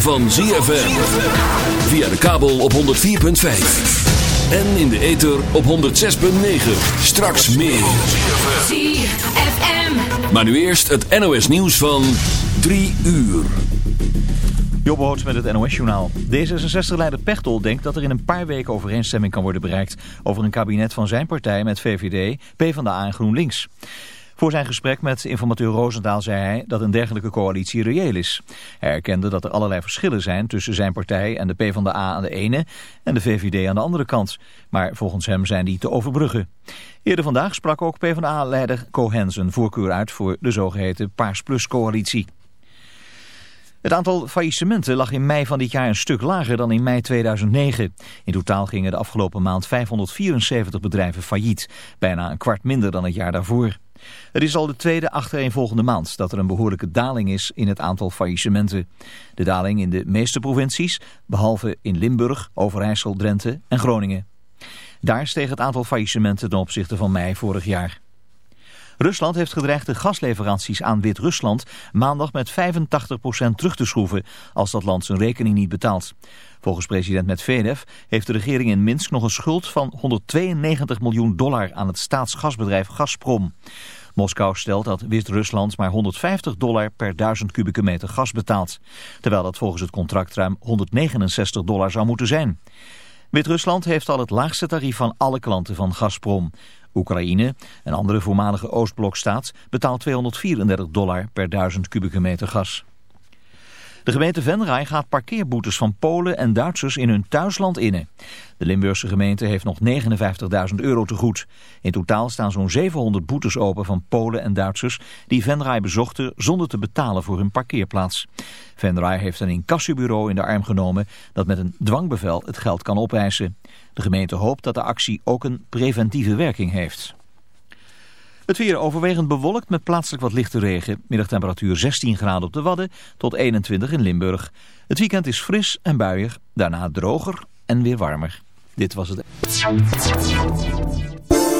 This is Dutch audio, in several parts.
van ZFM. Via de kabel op 104.5. En in de ether op 106.9. Straks meer. ZFM. Maar nu eerst het NOS nieuws van 3 uur. Jobboots met het NOS-journaal. D66-leider Pechtel denkt dat er in een paar weken overeenstemming kan worden bereikt... over een kabinet van zijn partij met VVD, PvdA en GroenLinks. Voor zijn gesprek met informateur Roosendaal zei hij dat een dergelijke coalitie reëel is. Hij erkende dat er allerlei verschillen zijn tussen zijn partij en de PvdA aan de ene en de VVD aan de andere kant. Maar volgens hem zijn die te overbruggen. Eerder vandaag sprak ook PvdA-leider Cohen zijn voorkeur uit voor de zogeheten Paars Plus coalitie. Het aantal faillissementen lag in mei van dit jaar een stuk lager dan in mei 2009. In totaal gingen de afgelopen maand 574 bedrijven failliet, bijna een kwart minder dan het jaar daarvoor. Het is al de tweede achtereenvolgende maand dat er een behoorlijke daling is in het aantal faillissementen. De daling in de meeste provincies, behalve in Limburg, Overijssel, Drenthe en Groningen. Daar steeg het aantal faillissementen ten opzichte van mei vorig jaar. Rusland heeft gedreigd de gasleveranties aan Wit-Rusland maandag met 85% terug te schroeven als dat land zijn rekening niet betaalt. Volgens president Medvedev heeft de regering in Minsk nog een schuld van 192 miljoen dollar aan het staatsgasbedrijf Gazprom. Moskou stelt dat Wit-Rusland maar 150 dollar per duizend kubieke meter gas betaalt. Terwijl dat volgens het contract ruim 169 dollar zou moeten zijn. Wit-Rusland heeft al het laagste tarief van alle klanten van Gazprom. Oekraïne, een andere voormalige Oostblokstaat, betaalt 234 dollar per duizend kubieke meter gas. De gemeente Venray gaat parkeerboetes van Polen en Duitsers in hun thuisland innen. De Limburgse gemeente heeft nog 59.000 euro te goed. In totaal staan zo'n 700 boetes open van Polen en Duitsers die Venray bezochten zonder te betalen voor hun parkeerplaats. Venray heeft een incassobureau in de arm genomen dat met een dwangbevel het geld kan opeisen. De gemeente hoopt dat de actie ook een preventieve werking heeft. Het weer overwegend bewolkt met plaatselijk wat lichte regen. Middagtemperatuur 16 graden op de Wadden tot 21 in Limburg. Het weekend is fris en buiig, daarna droger en weer warmer. Dit was het.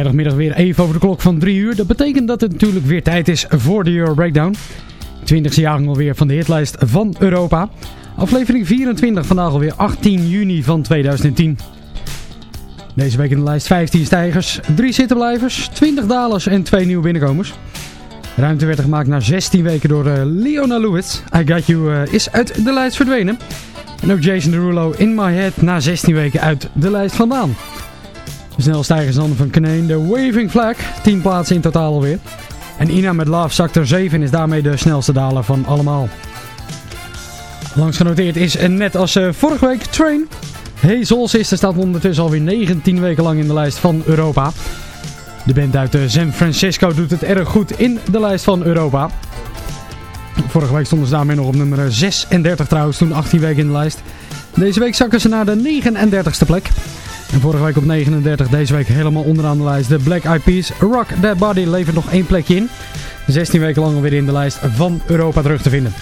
Vrijdagmiddag weer even over de klok van 3 uur. Dat betekent dat het natuurlijk weer tijd is voor de Euro Breakdown. 20e jaargang alweer van de hitlijst van Europa. Aflevering 24, vandaag alweer 18 juni van 2010. Deze week in de lijst 15 stijgers, 3 zittenblijvers, 20 dalers en 2 nieuwe binnenkomers. Ruimte werd er gemaakt na 16 weken door eh, Leona Lewis. I Got You eh, is uit de lijst verdwenen. En ook Jason Derulo In My Head na 16 weken uit de lijst vandaan. De snelstijgers dan van Kneen, de Waving Flag. 10 plaatsen in totaal alweer. En Ina met Love zakt er 7 en is daarmee de snelste daler van allemaal. Langs genoteerd is net als eh, vorige week Train. Hey Soul staat ondertussen alweer 19 weken lang in de lijst van Europa. De band uit eh, San Francisco doet het erg goed in de lijst van Europa. Vorige week stonden ze daarmee nog op nummer 36 trouwens, toen 18 weken in de lijst. Deze week zakken ze naar de 39ste plek. En vorige week op 39, deze week helemaal onderaan de lijst. De Black Eyed Peas, Rock That Body levert nog één plekje in. 16 weken lang alweer in de lijst van Europa terug te vinden.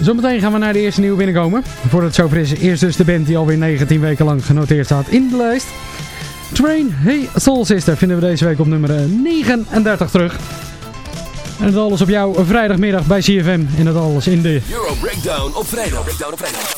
Zometeen gaan we naar de eerste nieuwe binnenkomen. Voordat het zover is, eerst dus de band die alweer 19 weken lang genoteerd staat in de lijst. Train, Hey Soul Sister vinden we deze week op nummer 39 terug. En dat alles op jouw vrijdagmiddag bij CFM. En dat alles in de... Euro Breakdown op vrijdag. Breakdown op vrijdag.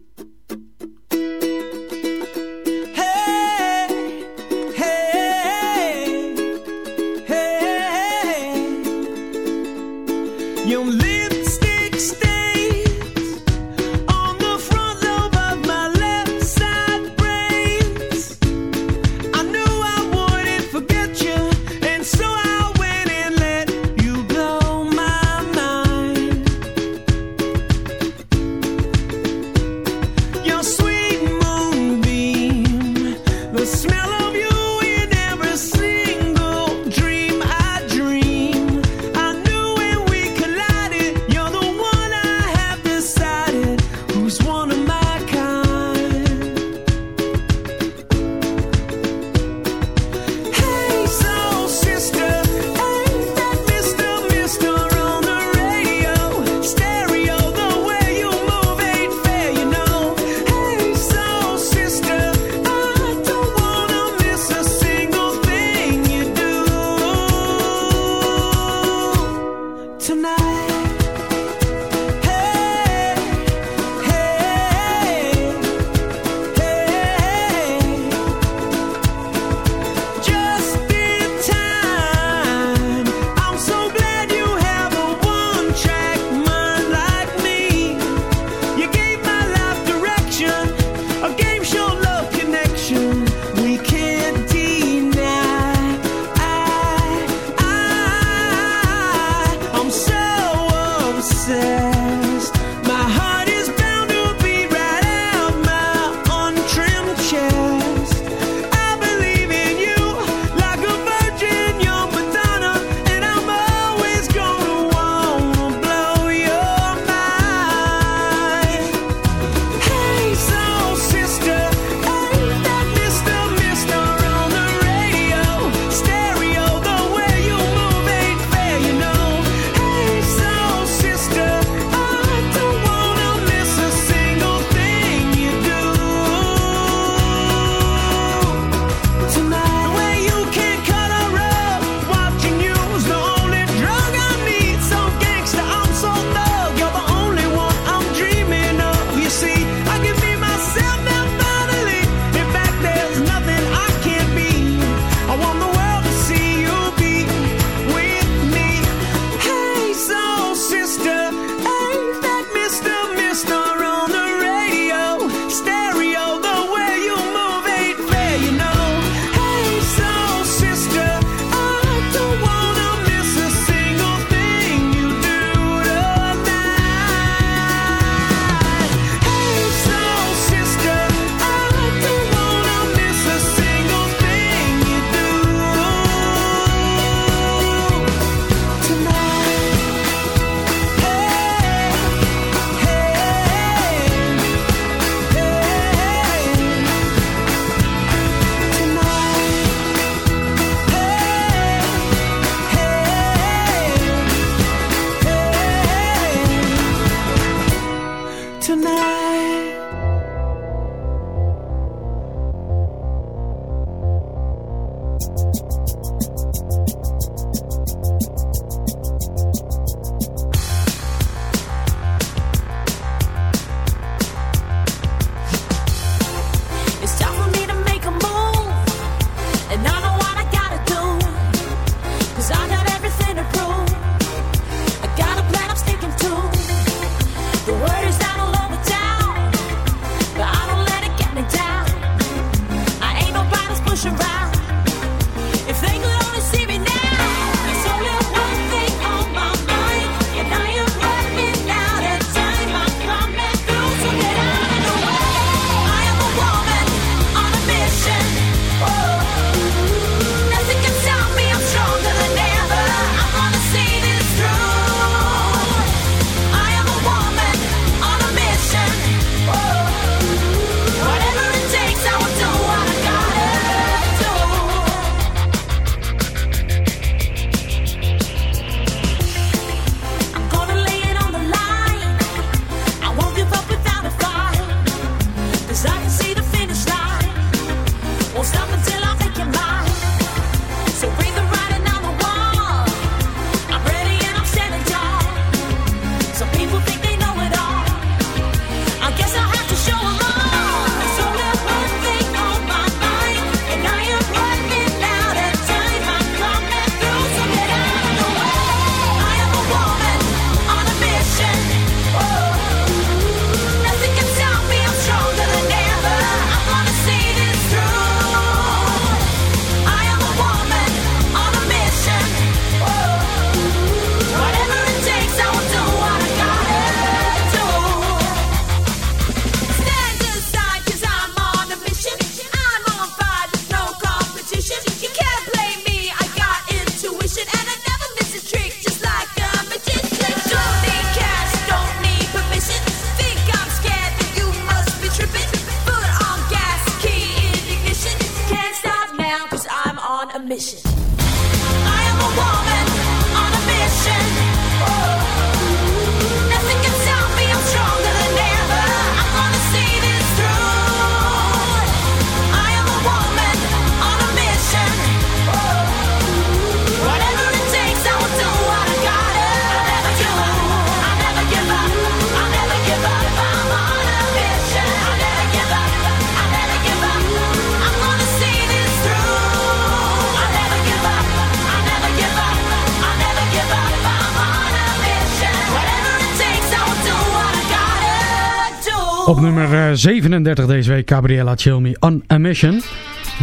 37 deze week, Gabriella Chilmi, On a Mission.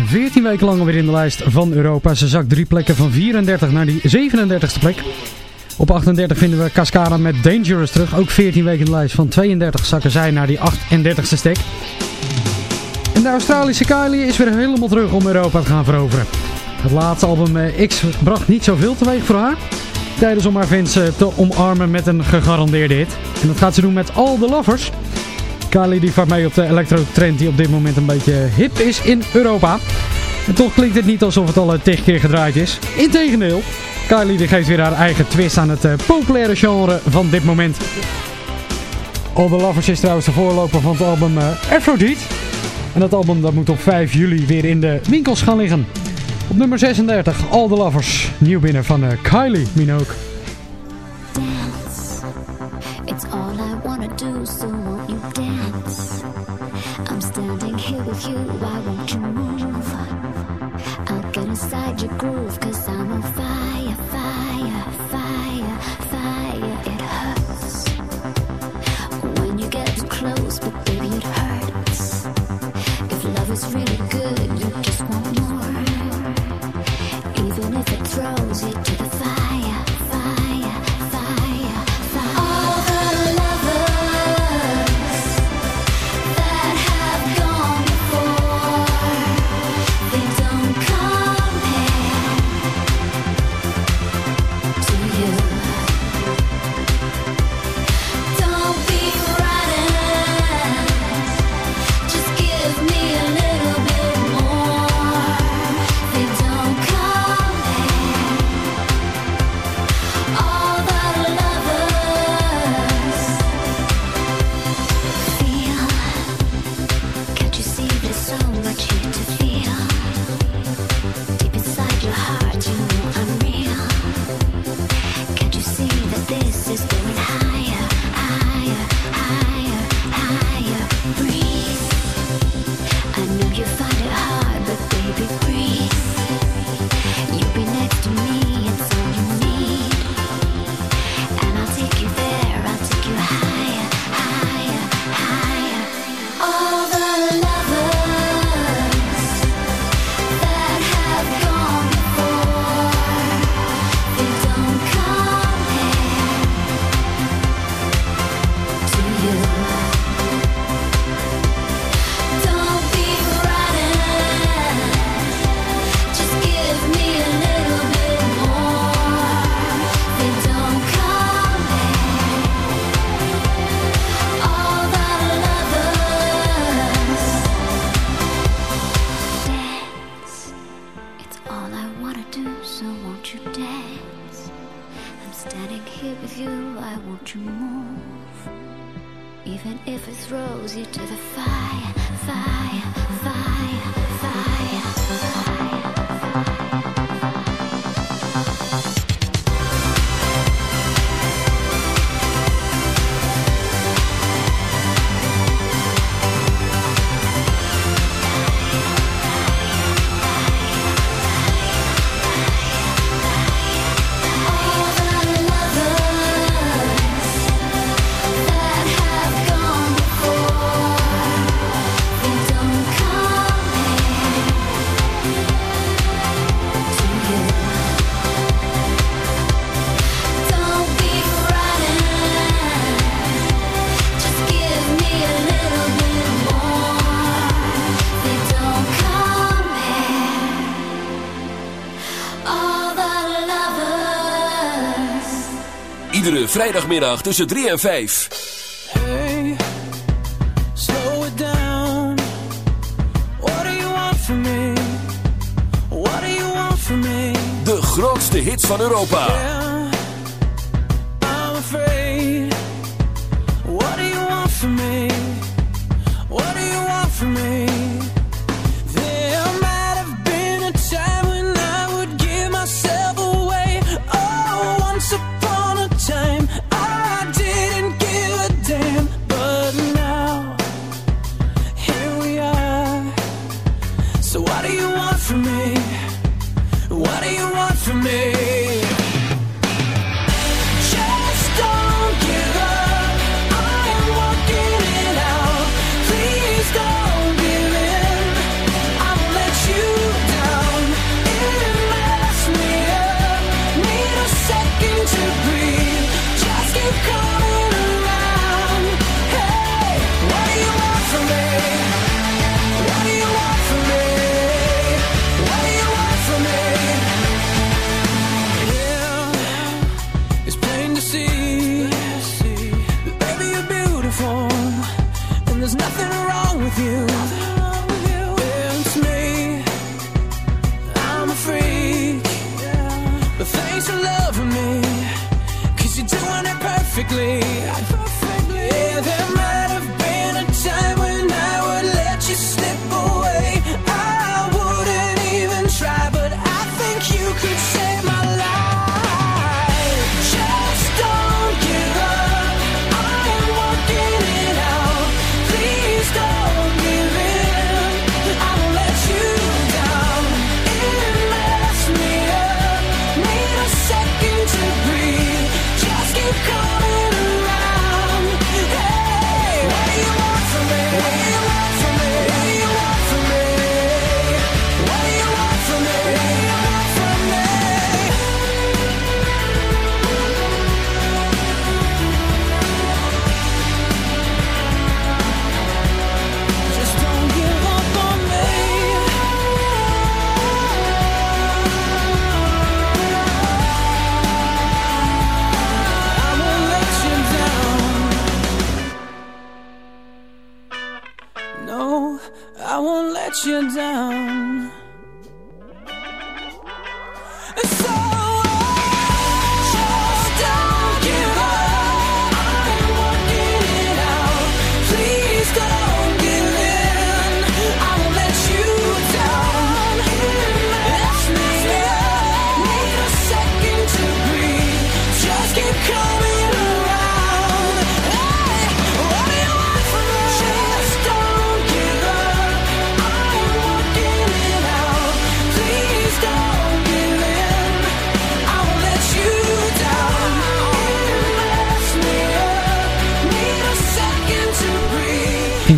14 weken lang alweer in de lijst van Europa. Ze zakt drie plekken van 34 naar die 37ste plek. Op 38 vinden we Cascara met Dangerous terug. Ook 14 weken in de lijst. Van 32 zakken zij naar die 38ste stek. En de Australische Kylie is weer helemaal terug om Europa te gaan veroveren. Het laatste album eh, X bracht niet zoveel teweeg voor haar. Tijdens om haar fans eh, te omarmen met een gegarandeerde hit. En dat gaat ze doen met All The Lovers. Kylie die vaart mee op de electro-trend die op dit moment een beetje hip is in Europa. En toch klinkt het niet alsof het al eh, tig keer gedraaid is. Integendeel, Kylie die geeft weer haar eigen twist aan het eh, populaire genre van dit moment. All The Lovers is trouwens de voorloper van het album eh, Aphrodite. En dat album dat moet op 5 juli weer in de winkels gaan liggen. Op nummer 36, All The Lovers. Nieuw binnen van Kylie Minogue. Dance. It's all I wanna do, so Vrijdagmiddag tussen 3 en 5. Hey, slow it down. What do you want from me? What do you want from me? De grootste hits van Europa. Yeah.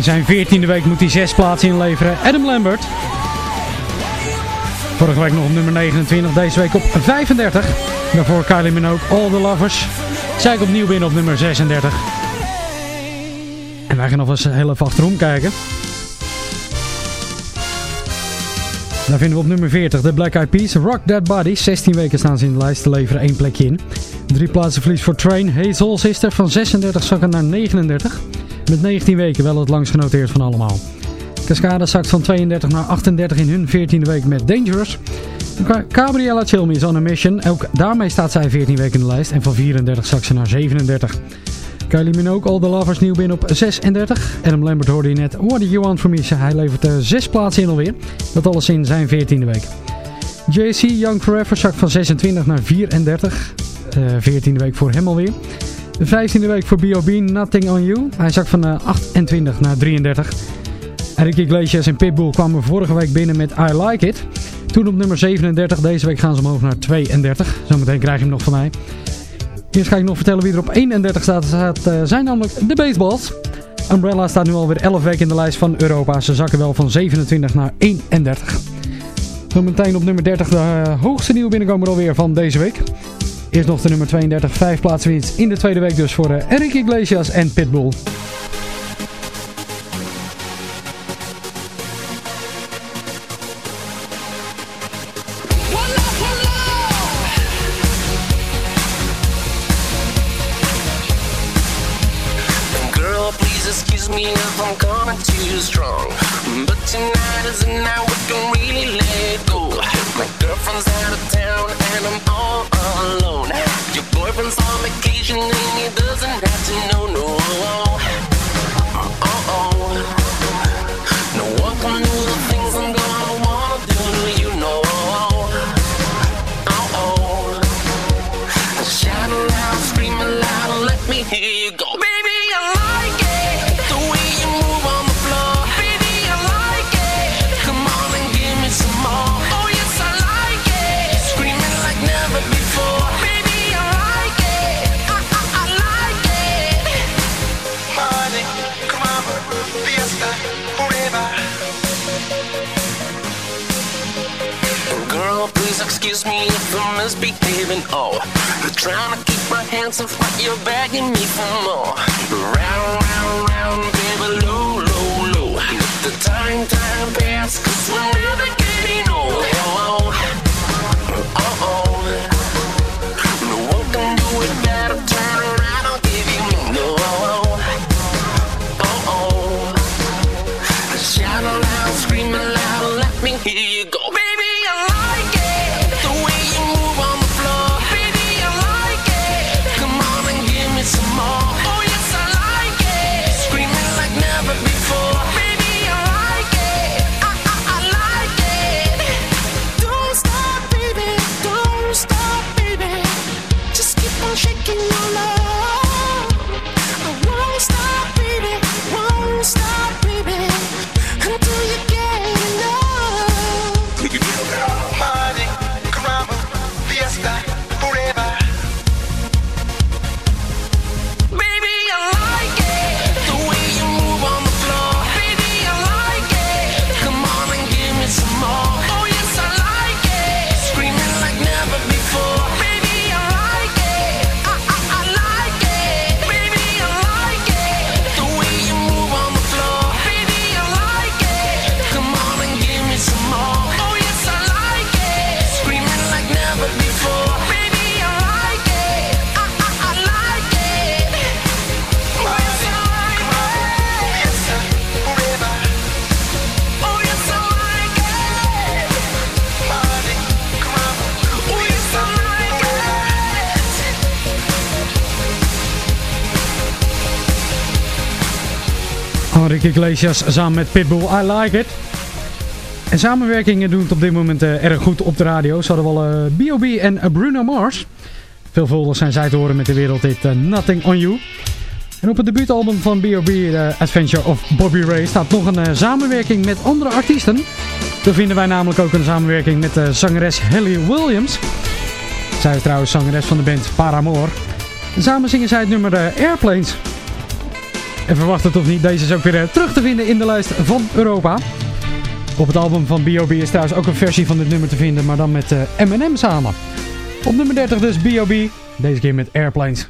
In zijn 14e week moet hij zes plaatsen inleveren. Adam Lambert. Vorige week nog op nummer 29, deze week op 35. Daarvoor Kylie Minogue, All The Lovers. Zij opnieuw binnen op nummer 36. En wij gaan nog eens heel even achterom kijken. Daar vinden we op nummer 40 de Black Eyed Peas, Rock That Body. 16 weken staan ze in de lijst, te leveren één plekje in. Drie plaatsen verlies voor Train, Hazel Sister van 36 zakken naar 39. Met 19 weken wel het langst genoteerd van allemaal. Cascada zakt van 32 naar 38 in hun 14e week met Dangerous. Gabriella Chilmi is on a mission. Ook daarmee staat zij 14 weken in de lijst. En van 34 zakt ze naar 37. Kylie Minogue, All The Lovers, nieuw binnen op 36. Adam Lambert hoorde je net, What Do You Want From Me? Hij levert eh, zes 6 plaatsen in alweer. Dat alles in zijn 14e week. JC, Young Forever, zakt van 26 naar 34. 14e eh, week voor hem alweer. De 15e week voor B.O.B. Nothing On You. Hij zakt van uh, 28 naar 33. Eric Iglesias en Pitbull kwamen vorige week binnen met I Like It. Toen op nummer 37. Deze week gaan ze omhoog naar 32. Zometeen krijg je hem nog van mij. Eerst ga ik nog vertellen wie er op 31 staat. staat uh, zijn namelijk de baseballs. Umbrella staat nu alweer 11 weken in de lijst van Europa. Ze zakken wel van 27 naar 31. Zometeen op nummer 30 de uh, hoogste nieuwe binnenkomer alweer van deze week. Eerst nog de nummer 32. Vijf plaatsen in de tweede week dus voor uh, Eric Iglesias en Pitbull. You're begging me for more. Round, round, round, baby, low, low, low. Let the time, time pass, cause we're never Enrique Iglesias samen met Pitbull, I Like It. En samenwerkingen doen het op dit moment eh, erg goed op de radio. Ze hadden wel eh, B.O.B. en eh, Bruno Mars. Veelvuldig zijn zij te horen met de wereldhit eh, Nothing On You. En op het debuutalbum van B.O.B. Adventure of Bobby Ray staat nog een eh, samenwerking met andere artiesten. Zo vinden wij namelijk ook een samenwerking met de zangeres Haley Williams. Zij is trouwens zangeres van de band Paramore. En samen zingen zij het nummer eh, Airplanes. En verwacht het of niet, deze is ook weer eh, terug te vinden in de lijst van Europa. Op het album van B.O.B. is trouwens ook een versie van dit nummer te vinden, maar dan met Eminem samen. Op nummer 30 dus B.O.B. Deze keer met Airplanes.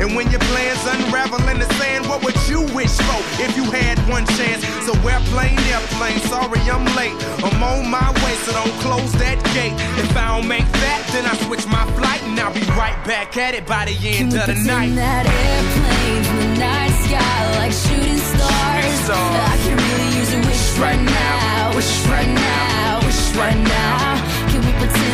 And when your plans unravel in the sand, what would you wish for if you had one chance? So we're airplane, airplane, sorry I'm late. I'm on my way, so don't close that gate. If I don't make that, then I switch my flight and I'll be right back at it by the end Can of the night. that airplanes in the night sky like shooting stars? stars. I can really use a wish right now, wish right now, wish right now. Can we pretend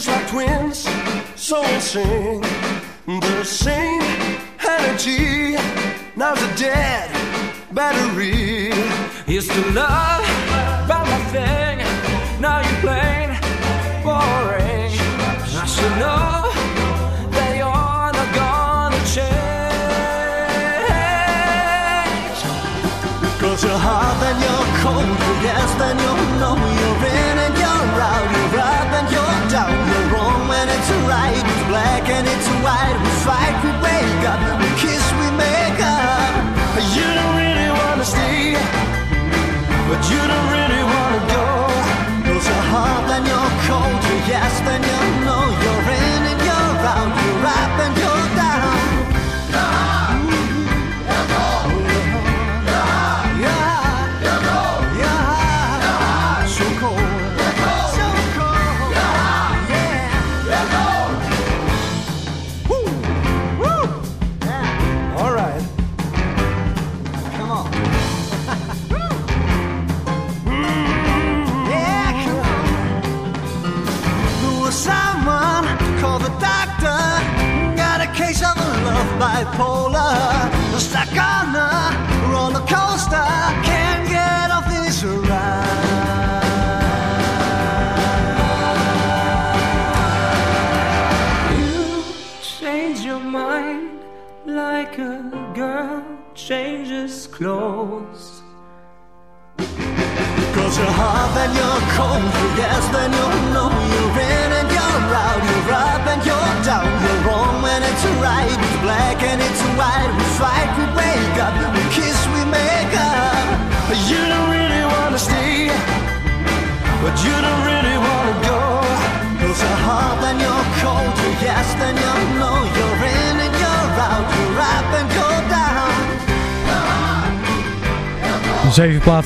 Just like twins, so in sync. The same energy, now's a dead battery. Used to love fight,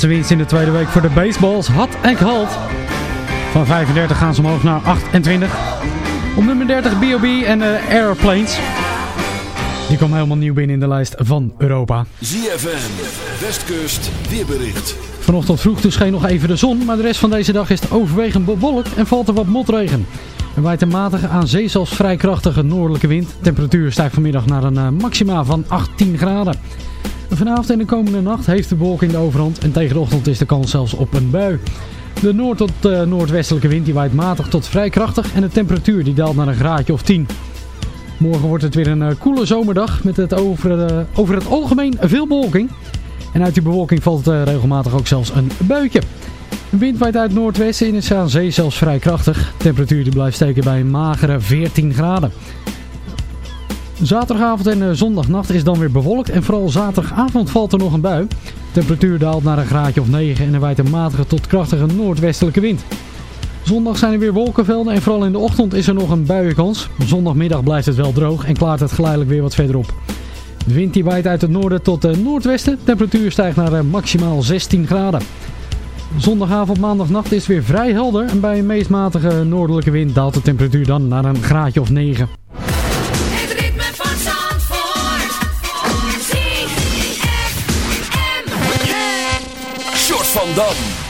Plaatsen winst in de tweede week voor de baseballs. Had en halt. Van 35 gaan ze omhoog naar 28. Op nummer 30 B.O.B. en de Airplanes. Die kwam helemaal nieuw binnen in de lijst van Europa. ZFM, Westkust, weerbericht. Vanochtend vroeg dus scheen nog even de zon, maar de rest van deze dag is het overwegend bewolkt en valt er wat motregen. Er waait een matige, aan zee zelfs vrij krachtige noordelijke wind. De temperatuur stijgt vanmiddag naar een eh, maxima van 18 graden. Vanavond en de komende nacht heeft de bewolking de overhand en tegen de ochtend is de kans zelfs op een bui. De noord- tot eh, noordwestelijke wind die waait matig tot vrij krachtig en de temperatuur die daalt naar een graadje of 10. Morgen wordt het weer een eh, koele zomerdag met het over, eh, over het algemeen veel bewolking. En uit die bewolking valt regelmatig ook zelfs een buitje. De wind waait uit noordwesten en is aan zee zelfs vrij krachtig. De temperatuur die blijft steken bij een magere 14 graden. Zaterdagavond en eh, zondagnacht is dan weer bewolkt en vooral zaterdagavond valt er nog een bui. Temperatuur daalt naar een graadje of 9 en er waait een matige tot krachtige noordwestelijke wind. Zondag zijn er weer wolkenvelden en vooral in de ochtend is er nog een buienkans. Zondagmiddag blijft het wel droog en klaart het geleidelijk weer wat verder op. De wind die waait uit het noorden tot het noordwesten. De temperatuur stijgt naar eh, maximaal 16 graden. Zondagavond, maandagnacht is het weer vrij helder en bij een meest matige noordelijke wind daalt de temperatuur dan naar een graadje of 9. Short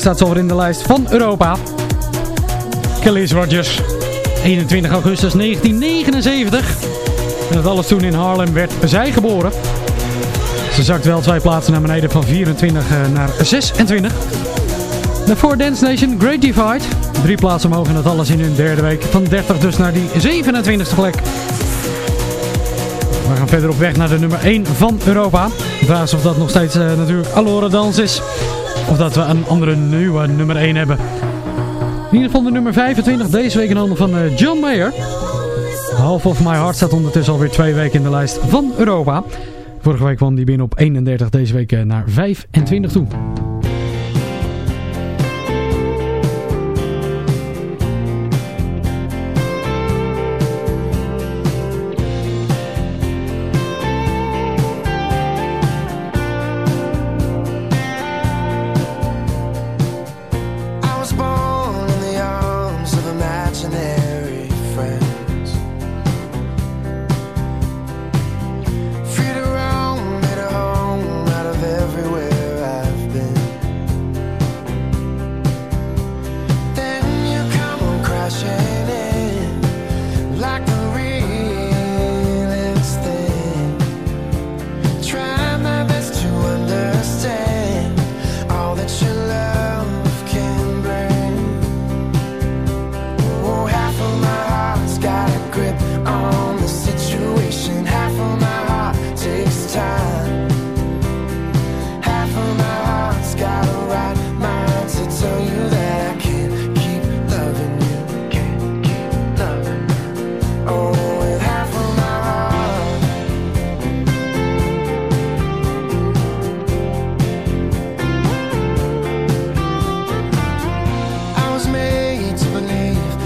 staat ze alweer in de lijst van Europa. Kelly's Rogers. 21 augustus 1979. En dat alles toen in Haarlem werd zij geboren. Ze zakt wel twee plaatsen naar beneden van 24 eh, naar 26. Daarvoor Dance Nation Great Divide. Drie plaatsen omhoog en dat alles in hun derde week. Van 30 dus naar die 27e plek. We gaan verder op weg naar de nummer 1 van Europa. Vraag is of dat nog steeds eh, natuurlijk Allora Dans is. Of dat we een andere nieuwe nummer 1 hebben. In ieder geval de nummer 25 deze week in handen van eh, John Mayer. Half of My Heart staat ondertussen alweer twee weken in de lijst van Europa. Vorige week kwam die binnen op 31, deze week eh, naar 25 toe.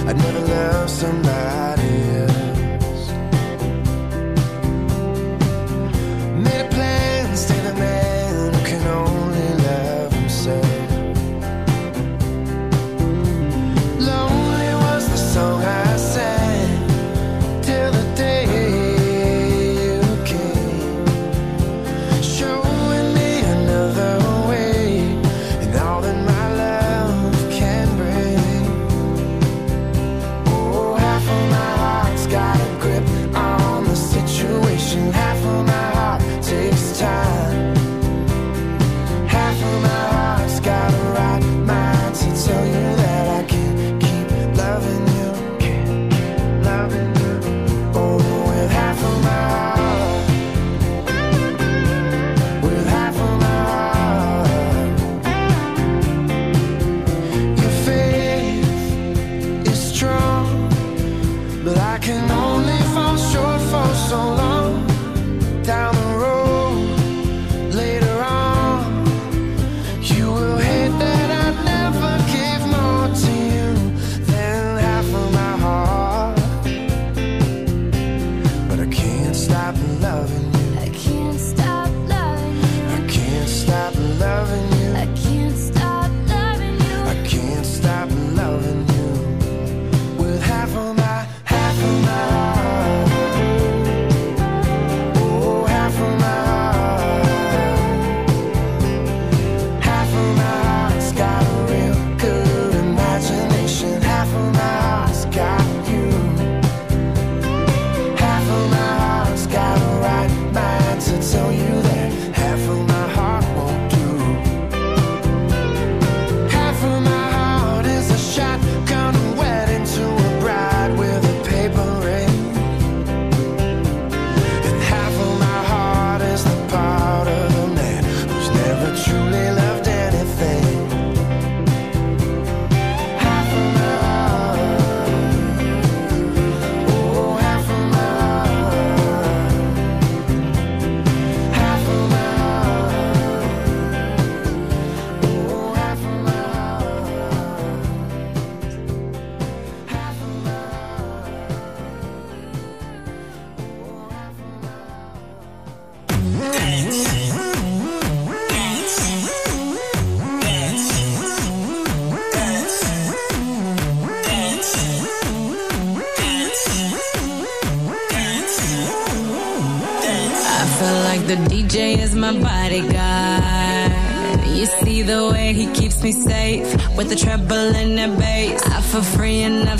I'd never love somebody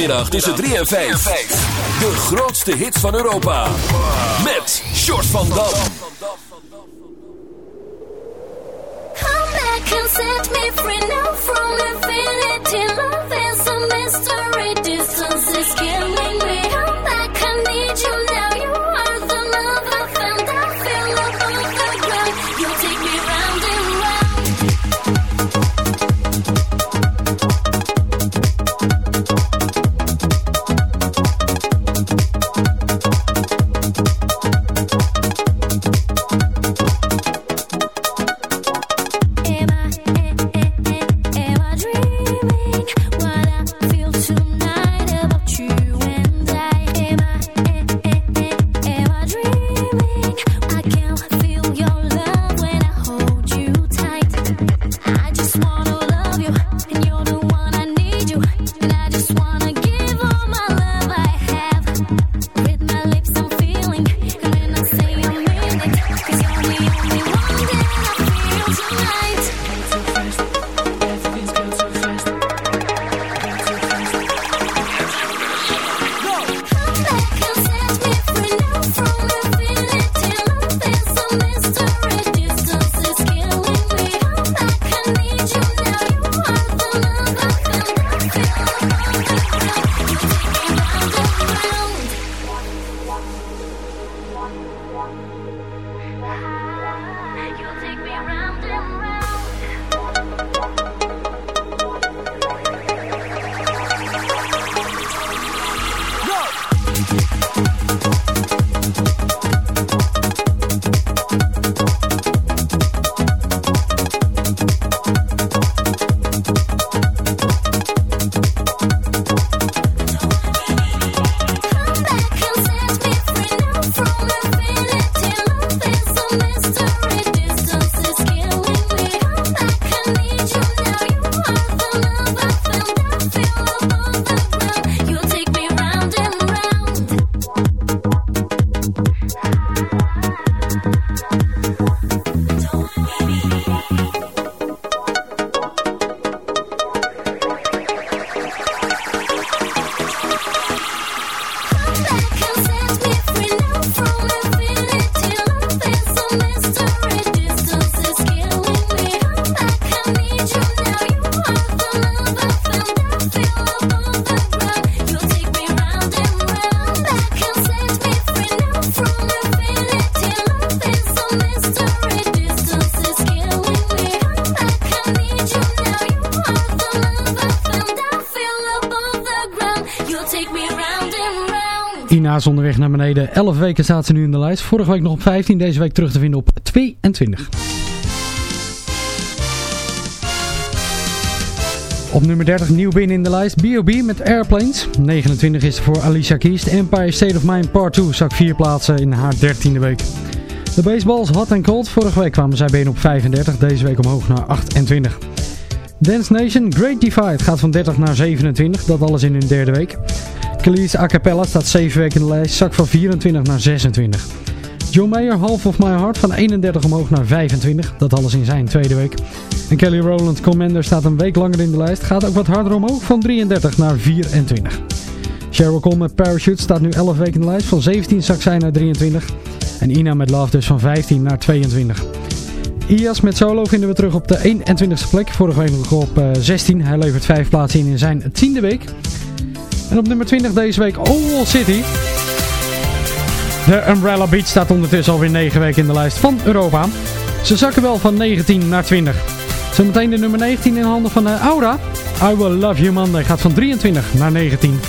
Zaterdagmiddag tussen 3 en 5. De grootste hits van Europa. Met Short van Dam. Come back and set me free now from infinity beneden. 11 weken staat ze nu in de lijst. Vorige week nog op 15, deze week terug te vinden op 22. Op nummer 30 nieuw binnen in de lijst. B.O.B. met Airplanes. 29 is er voor Alicia Keys. Empire State of Mind Part 2 zak 4 plaatsen in haar 13e week. De baseballs hot and cold. Vorige week kwamen zij binnen op 35. Deze week omhoog naar 28. Dance Nation Great Divide gaat van 30 naar 27. Dat alles in hun derde week. Khalees A Cappella staat 7 weken in de lijst. Zak van 24 naar 26. John Mayer, Half of My Heart, van 31 omhoog naar 25. Dat alles in zijn tweede week. En Kelly Rowland Commander staat een week langer in de lijst. Gaat ook wat harder omhoog, van 33 naar 24. Sheryl Cole met Parachute staat nu 11 weken in de lijst. Van 17 zak zij naar 23. En Ina met Love dus van 15 naar 22. Ias met Solo vinden we terug op de 21ste plek. Vorige week nog op eh, 16. Hij levert 5 plaatsen in in zijn tiende week. En op nummer 20 deze week Owl City. De Umbrella Beach staat ondertussen alweer 9 weken in de lijst van Europa. Ze zakken wel van 19 naar 20. Zometeen de nummer 19 in handen van uh, Aura. I Will Love You Monday gaat van 23 naar 19.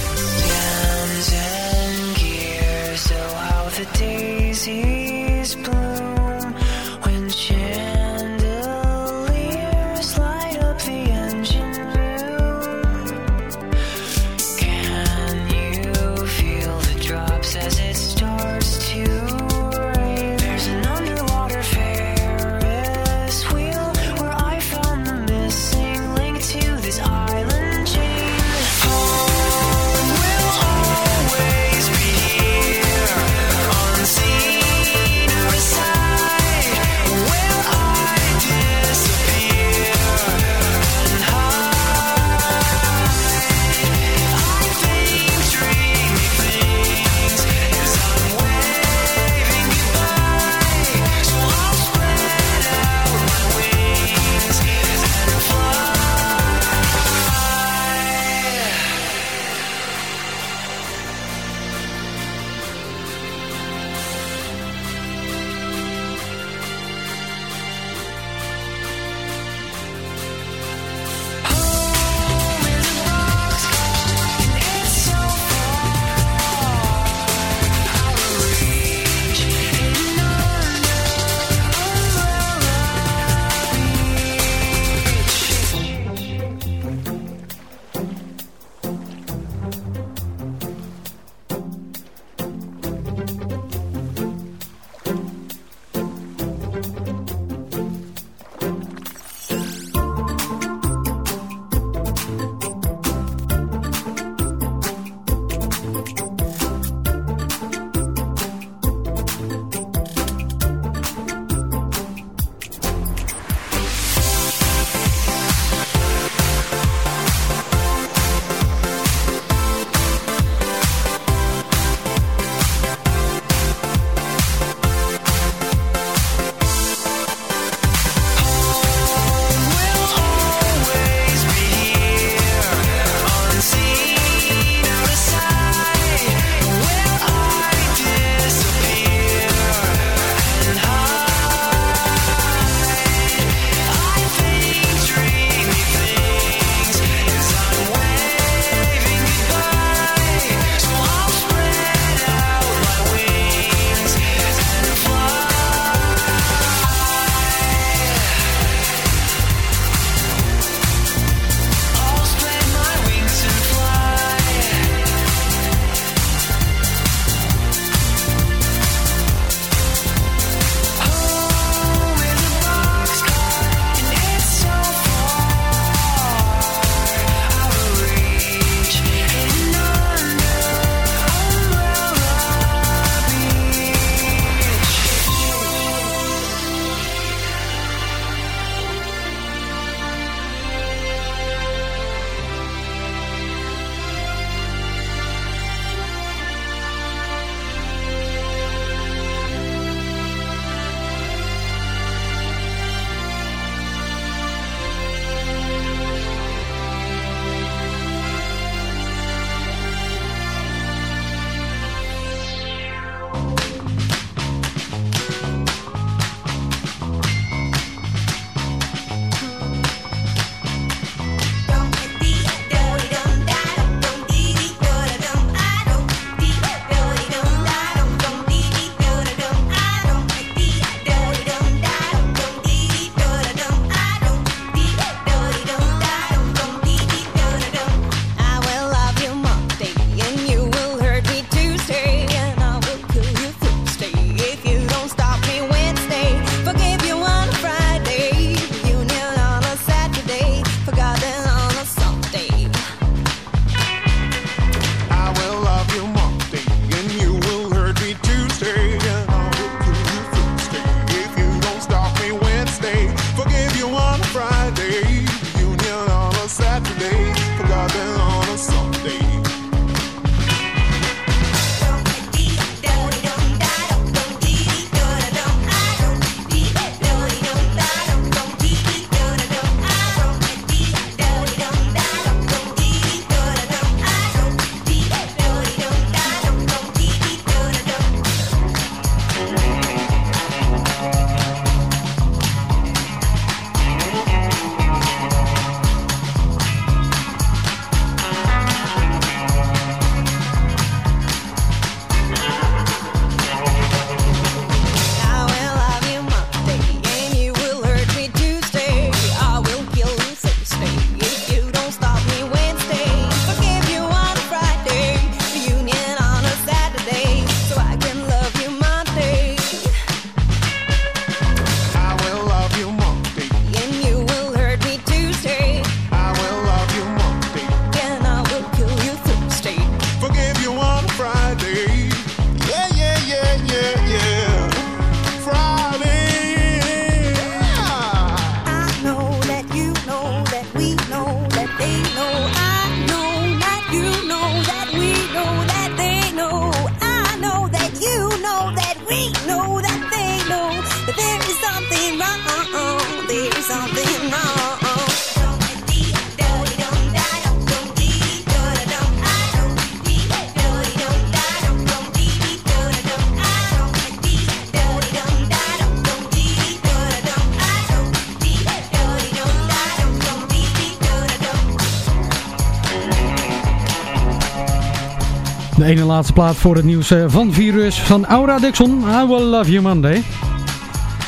Laatste plaat voor het nieuws eh, van Virus van Aura Dixon. I Will Love You Monday.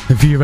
Vier weken